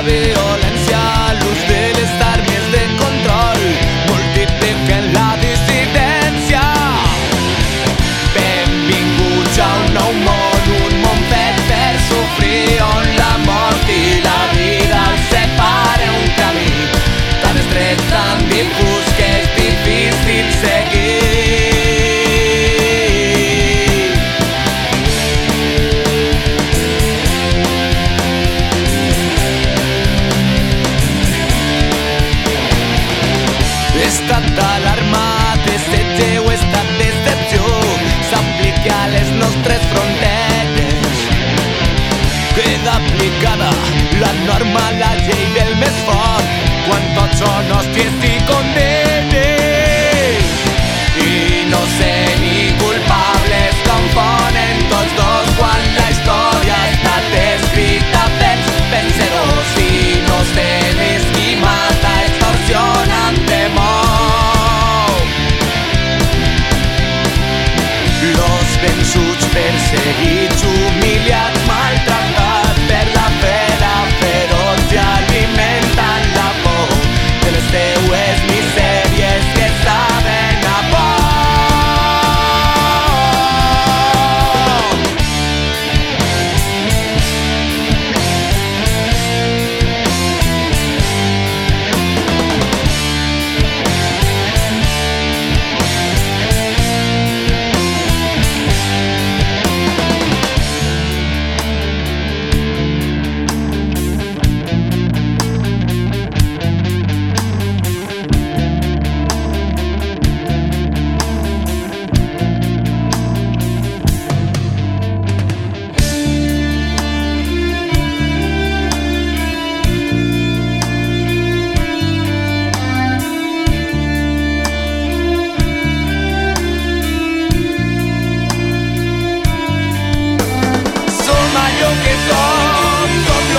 sabe estat d'alarma, desitgeu estat decepció, s'aplica a les nostres fronteres. Queda aplicada la norma, la llei del més fort, quan tots són hòsties i condemnes. Segitu milia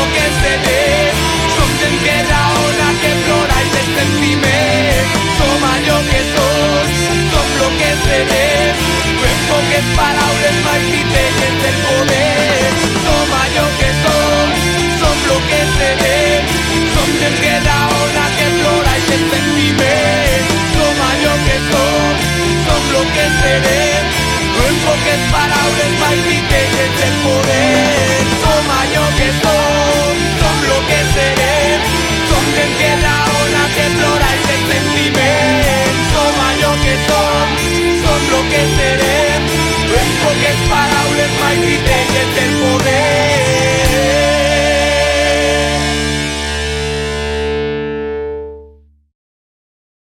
lo que se ve. Som denbera honak eplorai besten zime Soma jo gezos, som lo que se ve. No enfoques paraules más titelles del poder. Soma jo gezos, som lo que se ve. Som denbera honak eplorai besten zime Soma jo gezos, som lo que se ve. No enfoques paraules más titelles